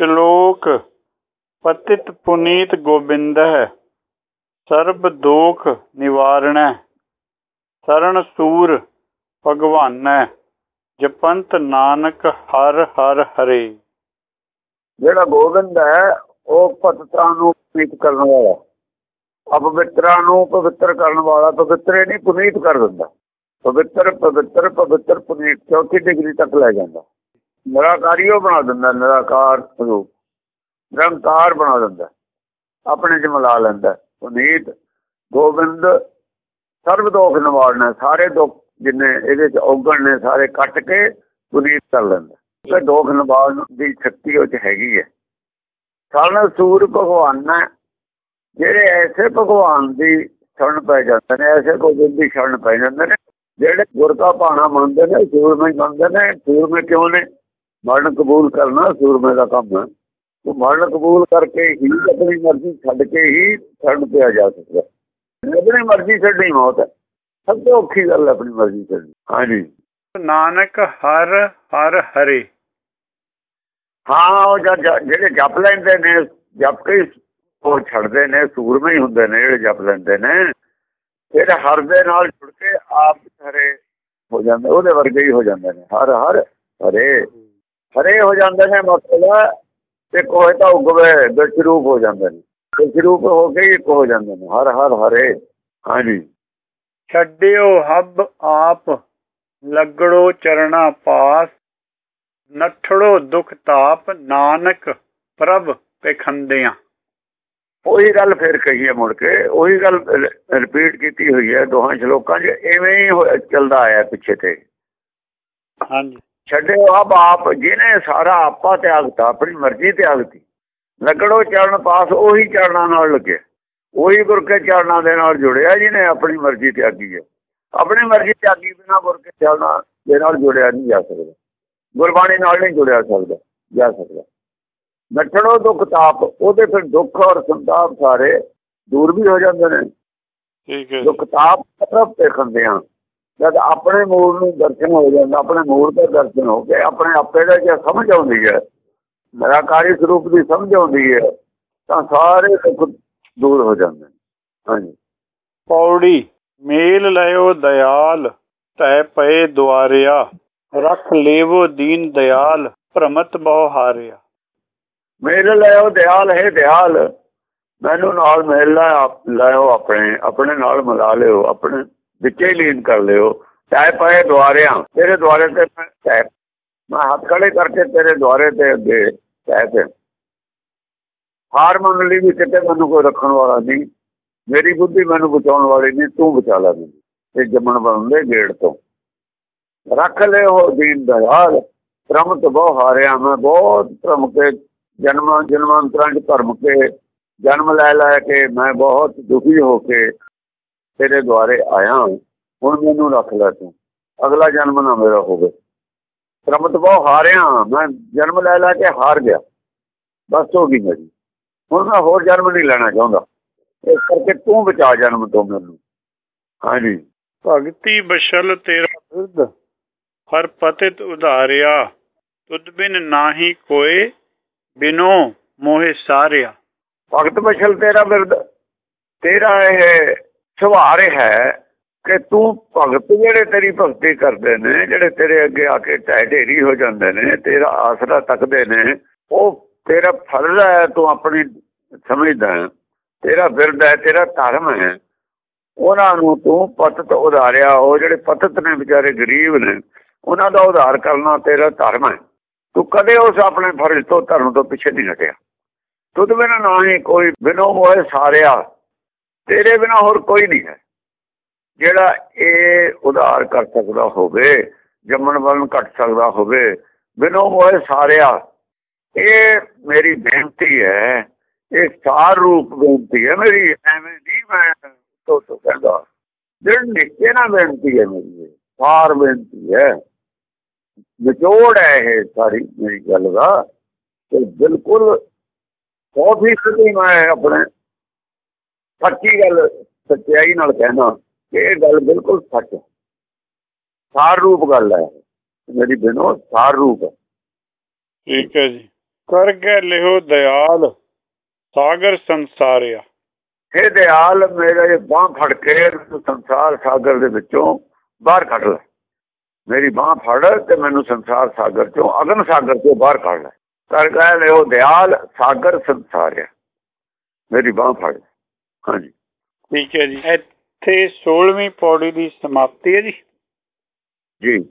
ਸ਼ਲੋਕ ਪਤਿਤ ਪੁਨੀਤ ਗੋਬਿੰਦ ਹੈ, ਸਰਬ ਦੋਖ ਨਿਵਾਰਣੈ ਸਰਣ ਸੂਰ ਭਗਵਾਨੈ, ਜਪੰਤ ਨਾਨਕ ਹਰ ਹਰ ਹਰੇ। ਜਿਹੜਾ ਗੋਬਿੰਦ ਹੈ, ਉਹ ਪਤਿਤਾਂ ਨੂੰ ਪੁਨੀਤ ਕਰਨ ਵਾਲਾ। ਅਪਵਿੱਤਰਾਂ ਨੂੰ ਪਵਿੱਤਰ ਕਰਨ ਵਾਲਾ, ਪਵਿੱਤਰੇ ਨਹੀਂ, ਪੁਨੀਤ ਕਰ ਦਿੰਦਾ। ਪਵਿੱਤਰ ਪਵਿੱਤਰ ਪਵਿੱਤਰ, ਪੁਨੀਤ, ਚੌਥੀ ਡਿਗਰੀ ਤੱਕ ਲੈ ਜਾਂਦਾ। ਨਿਰਾਕਾਰੀ ਉਹ ਬਣਾ ਦਿੰਦਾ, ਨਿਰਾਕਾਰ ਰੂਪ ਨਿਰੰਕਾਰ ਬਣਾ ਦਿੰਦਾ, ਆਪਣੇ ਚ ਮਿਲਾ ਲੈਂਦਾ। ਪੁਨੀਤ, ਗੋਬਿੰਦ, ਸਰਬ ਦੋਖ ਨਿਵਾਰਨਾ, ਸਾਰੇ ਦੁੱਖ ਜਿੰਨੇ ਇਹਦੇ ਚ ਔਗਣ ਨੇ, ਸਾਰੇ ਕੱਟ ਕੇ ਪੁਨੀਤ ਕਰ ਲੈਂਦਾ। ਤੇ ਦੋਖ ਨਿਵਾਰਨ ਦੀ ਸ਼ਕਤੀ ਉਹ ਚ ਹੈਗੀ ਹੈ। ਸਾਰਨ ਸੂਰ ਭਗਵਾਨ ਨੇ, ਜਿਹੜੇ ਐਸੇ ਭਗਵਾਨ ਦੀ ਸ਼ਰਨ ਪੈ ਜਾਂਦੇ ਨੇ, ਐਸੇ ਗੋਬਿੰਦ ਦੀ ਸ਼ਰਨ ਪੈ ਜਾਂਦੇ ਨੇ, ਜਿਹੜੇ ਗੁਰ ਦਾ ਬਾਣਾ ਮੰਨਦੇ ਨੇ ਸੂਰਮੇ ਮੰਨਦੇ ਨੇ ਸੂਰਮੇ ਕਿਉਂ ਨੇ? ਮਰਨ ਕਬੂਲ ਕਰਨਾ ਸੂਰਮੇ ਦਾ ਕੰਮ ਹੈ। ਉਹ ਮਰਨ ਕਬੂਲ ਕਰਕੇ ਹੀ ਆਪਣੀ ਮਰਜ਼ੀ ਛੱਡ ਕੇ ਹੀ ਛੱਡ ਪਿਆ ਜਾ ਸਕਦਾ ਆਪਣੀ ਮਰਜ਼ੀ ਛੱਡਣੀ ਮੌਤ ਹੈ। ਸਭ ਤੋਂ ਔਖੀ ਗੱਲ ਆਪਣੀ ਮਰਜ਼ੀ ਛੱਡਣੀ। ਹਾਂਜੀ। ਨਾਨਕ ਹਰ ਹਰ ਹਰੇ। ਹਾਂ ਉਹ ਜਿਹੜੇ ਜਪ ਲੈਂਦੇ ਨੇ ਜਪ ਕੇ ਉਹ ਛੱਡਦੇ ਨੇ ਸੂਰਮੇ ਹੀ ਹੁੰਦੇ ਨੇ ਜਿਹੜੇ ਜਪ ਲੈਂਦੇ ਨੇ। ਫਿਰ ਹਰ ਦੇ ਨਾਲ ਜੁੜ ਕੇ ਆਪ ਹਰੇ ਹੋ ਜਾਂਦੇ ਉਹਦੇ ਵਰਗੇ ਹੀ ਹੋ ਜਾਂਦੇ ਨੇ। ਹਰ ਹਰ ਹਰੇ। ਹਰੇ ਹੋ ਜਾਂਦੇ ਨੇ ਮਤਲਬ ਤੇ ਕੋਈ ਤਾਂ ਉਗਵੇ ਵਿੱਚ ਰੂਪ ਹੋ ਜਾਂਦੇ ਨੇ। ਵਿੱਚ ਰੂਪ ਹੋ ਕੇ ਹੀ ਹੋ ਜਾਂਦੇ ਨੇ ਹਰ ਹਰ ਹਰੇ। ਹਾਂਜੀ। ਛੱਡਿਓ ਹੱਬ ਆਪ ਲੱਗੜੋ ਚਰਣਾ ਪਾਸ ਨਠੜੋ ਦੁਖ ਤਾਪ ਨਾਨਕ ਪ੍ਰਭ ਪਖੰਦਿਆਂ। ਉਹੀ ਗੱਲ ਫੇਰ ਕਹੀ ਹੈ ਮੁੜ ਕੇ ਉਹੀ ਗੱਲ ਰਿਪੀਟ ਕੀਤੀ ਹੋਈ ਹੈ ਦੋਹਾਂ ਸ਼ਲੋਕਾਂ 'ਚ ਐਵੇਂ ਹੀ ਚੱਲਦਾ ਆਇਆ ਪਿੱਛੇ ਤੇ। ਹਾਂਜੀ। ਛੱਡਿਓ ਆਪ ਆਪ ਜਿਹਨੇ ਸਾਰਾ ਆਪਾ ਤਿਆਗਤਾ ਆਪਣੀ ਮਰਜ਼ੀ ਤਿਆਗਤੀ ਲੱਗੜੋ ਚਰਨ ਪਾਸ ਉਹੀ ਚਰਨਾਂ ਨਾਲ ਲੱਗੇ। ਉਹੀ ਗੁਰ ਕੇ ਚਰਨਾਂ ਦੇ ਨਾਲ ਜੁੜਿਆ ਜਿਹਨੇ ਆਪਣੀ ਮਰਜ਼ੀ ਤਿਆਗੀ ਹੈ। ਆਪਣੀ ਮਰਜ਼ੀ ਤਿਆਗੀ ਬਿਨਾ ਗੁਰ ਕੇ ਚਰਨਾਂ ਦੇ ਨਾਲ ਜੁੜਿਆ ਨਹੀਂ ਜਾ ਸਕਦਾ। ਗੁਰਬਾਣੀ ਨਾਲ ਨਹੀਂ ਜੁੜਿਆ ਸਕਦਾ ਜਾ ਸਕਦਾ। ਨੱਠਣੋ ਦੁੱਖ ਤਾਪ ਉਹਦੇ ਫਿਰ ਦੁੱਖ ਔਰ ਸੰਤਾਪ ਸਾਰੇ ਦੂਰ ਵੀ ਹੋ ਜਾਂਦੇ ਨੇ। ਠੀਕ ਹੈ। ਦੁੱਖ ਤਾਪ ਤਰਫ ਦੇਖਦੇ ਆ ਜਦ ਆਪਣੇ ਮੂਲ ਨੂੰ ਦਰਸ਼ਨ ਹੋ ਜਾਂਦਾ ਆਪਣੇ ਮੂਲ ਦਾ ਦਰਸ਼ਨ ਹੋ ਕੇ ਆਪਣੇ ਆਪੇ ਦਾ ਜੇ ਸਮਝ ਆਉਂਦੀ ਹੈ ਨਿਰਾਕਾਰੀ ਸਰੂਪ ਦੀ ਸਮਝ ਆਉਂਦੀ ਹੈ ਤਾਂ ਸਾਰੇ ਦੁੱਖ ਦੂਰ ਹੋ ਜਾਂਦੇ ਹਾਂਜੀ। ਪੌੜੀ ਮੇਲ ਲਿਓ ਦਇਆਲ ਤੈ ਪਏ ਦੁਆਰਿਆ ਰੱਖ ਲੇਵੋ ਦੀਨ ਦਇਆਲ ਭ੍ਰਮਤ ਬਹੁ ਹਾਰਿਆ। ਮੇਰੇ ਲਿਓ ਦਿਆਲ ਹੈ ਦਿਆਲ ਮੈਨੂੰ ਨਾਲ ਮੇਲ ਲਾਇਓ ਆਪਣੇ ਆਪਣੇ ਨਾਲ ਮਿਲਾ ਲਿਓ ਆਪਣੇ ਵਿੱਚੇ ਲੀਨ ਕਰ ਲਿਓ। ਤੈ ਪਏ ਦੁਆਰਿਆਂ। ਤੇਰੇ ਦੁਆਰੇ ਤੇ ਮੈਂ ਮੈਂ ਹੱਥ ਖੜੇ ਕਰਕੇ ਤੇਰੇ ਦੁਆਰੇ ਤੇ ਅੱਗੇ ਤੈ ਤੇ ਹਾਰ ਵੀ ਕਿਤੇ ਮੈਨੂੰ ਕੋਈ ਰੱਖਣ ਵਾਲਾ ਨਹੀਂ। ਮੇਰੀ ਬੁੱਧੀ ਮੈਨੂੰ ਬਚਾਉਣ ਵਾਲੀ ਨਹੀਂ, ਤੂੰ ਬਚਾ ਲੈ ਮੈਨੂੰ। ਇਹ ਜੰਮਣ ਬਣਦੇ ਗੇੜ ਤੋਂ। ਰੱਖ ਲੈ ਉਹ ਦੀਨ ਦਇਆਲ। ਤੋਂ ਬਹੁ ਹਾਰਿਆ ਮੈਂ। ਬਹੁਤ ਧਰਮ ਕੇ ਜਨਮਾਂ ਜਨਮਾਂਤਰਾਂ ਚ ਭਰਮ ਕੇ, ਜਨਮ ਲੈ ਲੈ ਕੇ ਮੈਂ ਬਹੁਤ ਦੁਖੀ ਹੋ ਕੇ ਤੇਰੇ ਦੁਆਰੇ ਆਇਆ ਹੁਣ ਮੈਨੂੰ ਰੱਖ ਲੈ ਤੂੰ। ਅਗਲਾ ਜਨਮ ਨਾ ਮੇਰਾ ਹੋਵੇ। ਪ੍ਰਮਤ ਬਹੁ ਹਾਰਿਆ ਮੈਂ ਜਨਮ ਲੈ ਲੈ ਕੇ ਹਾਰ ਗਿਆ। ਬਸ ਹੋ ਗਈ ਮੇਰੀ। ਹੁਣ ਮੈਂ ਹੋਰ ਜਨਮ ਨਹੀਂ ਲੈਣਾ ਚਾਹੁੰਦਾ। ਇਸ ਕਰਕੇ ਤੂੰ ਬਚਾ ਜਨਮ ਤੋਂ ਮੈਨੂੰ। ਹਾਂਜੀ। ਭਗਤੀ ਬਸ਼ਲ ਤੇਰਾ ਬਿਰਧ ਹਰ ਪਤਿਤ ਉਧਾਰਿਆ। ਤੁਧ ਬਿਨ ਨਾਹੀ ਕੋਏ ਬਿਨੋ ਮੋਹਿ ਸਾਰਿਆ। ਭਗਤ ਬਸ਼ਲ ਤੇਰਾ ਬਿਰਧ ਤੇਰਾ ਇਹ ਸੁਭਾਅ ਹੈ ਕਿ ਤੂੰ ਭਗਤ ਜਿਹੜੇ ਤੇਰੀ ਭਗਤੀ ਕਰਦੇ ਨੇ, ਜਿਹੜੇ ਤੇਰੇ ਅੱਗੇ ਆ ਕੇ ਢਹਿ ਢੇਰੀ ਹੋ ਜਾਂਦੇ ਨੇ, ਤੇਰਾ ਆਸਰਾ ਤੱਕਦੇ ਨੇ, ਉਹ ਤੇਰਾ ਫਰਜ਼ ਹੈ, ਤੂੰ ਆਪਣੀ ਸਮਝਦਾ ਤੇਰਾ ਬਿਰਧ ਹੈ, ਤੇਰਾ ਧਰਮ ਹੈ। ਉਹਨਾਂ ਨੂੰ ਤੂੰ ਪਤਤ ਉਧਾਰਿਆ, ਉਹ ਜਿਹੜੇ ਪਤਤ ਨੇ ਵਿਚਾਰੇ ਗਰੀਬ ਨੇ, ਉਹਨਾਂ ਦਾ ਉਧਾਰ ਕਰਨਾ ਤੇਰਾ ਧਰਮ ਹੈ। ਤੂੰ ਕਦੇ ਉਸ ਆਪਣੇ ਫਰਜ਼ ਤੋਂ, ਧਰਮ ਤੋਂ ਪਿੱਛੇ ਨਹੀਂ ਹਟਿਆ। ਤੁਧ ਬਿਨਾ ਨਾ ਹੀ ਕੋਈ, ਬਿਨੋ ਮੋਏ ਸਾਰਿਆ ਤੇਰੇ ਬਿਨਾ ਹੋਰ ਕੋਈ ਨਹੀਂ ਹੈ। ਜਿਹੜਾ ਇਹ ਉਧਾਰ ਕਰ ਸਕਦਾ ਹੋਵੇ, ਜੰਮਣ ਵਾਲ ਘਟ ਸਕਦਾ ਹੋਵੇ, ਬਿਨੋ ਮੋਏ ਸਾਰਿਆ, ਇਹ ਮੇਰੀ ਬੇਨਤੀ ਹੈ, ਇਹ ਸਾਰ ਰੂਪ ਬੇਨਤੀ ਹੈ ਮੇਰੀ, ਐਵੇਂ ਨਹੀਂ ਮੈਂ ਤੋ ਤੋ ਕਹਿੰਦਾ। ਜਿਹੜਾ ਨਿੱਕੇ ਨਾ ਬੇਨਤੀ ਹੈ ਮੇਰੀ ਸਾਰ ਬੇਨਤੀ ਹੈ। ਵਿਚੋੜ ਹੈ ਇਹ ਸਾਰੀ ਮੇਰੀ ਗੱਲ ਦਾ, ਤੇ ਬਿਲਕੁਲ ਬਹੁਤ ਹੀ ਸਿੱਧੀ ਮੈਂ ਆਪਣੇ ਸੱਚੀ ਗੱਲ ਸੱਚਾਈ ਨਾਲ ਕਹਿਣਾ ਇਹ ਗੱਲ ਬਿਲਕੁਲ ਸੱਚ ਹੈ। ਸਾਰ ਰੂਪ ਗੱਲ ਹੈ। ਮੇਰੀ ਬਿਨੋ ਸਾਰ ਰੂਪ ਹੈ। ਠੀਕ ਹੈ ਜੀ। ਕਰ ਕੇ ਲਿਓ ਦਇਆਲ ਸਾਗਰ ਸੰਸਾਰਿਆ। हे ਦਿਆਲ ਮੇਰੇ ਬਾਹ ਫੜ ਕੇ ਸੰਸਾਰ ਸਾਗਰ ਦੇ ਵਿੱਚੋਂ ਬਾਹਰ ਕੱਢ ਲੈ। ਮੇਰੀ ਬਾਹ ਫੜ ਤੇ ਮੈਨੂੰ ਸੰਸਾਰ ਸਾਗਰ ਚੋਂ ਅਗਨ ਸਾਗਰ ਤੋਂ ਬਾਹਰ ਕੱਢ ਲੈ। ਕਰ ਕੇ ਲਿਓ ਦਿਆਲ ਸਾਗਰ ਸੰਸਾਰਿਆ। ਮੇਰੀ ਬਾਹ ਫੜ। ਹਾਂਜੀ। ਠੀਕ ਹੈ ਜੀ। ਇੱਥੇ 16ਵੀਂ ਪੌੜੀ ਦੀ ਸਮਾਪਤੀ ਹੈ ਜੀ। ਜੀ।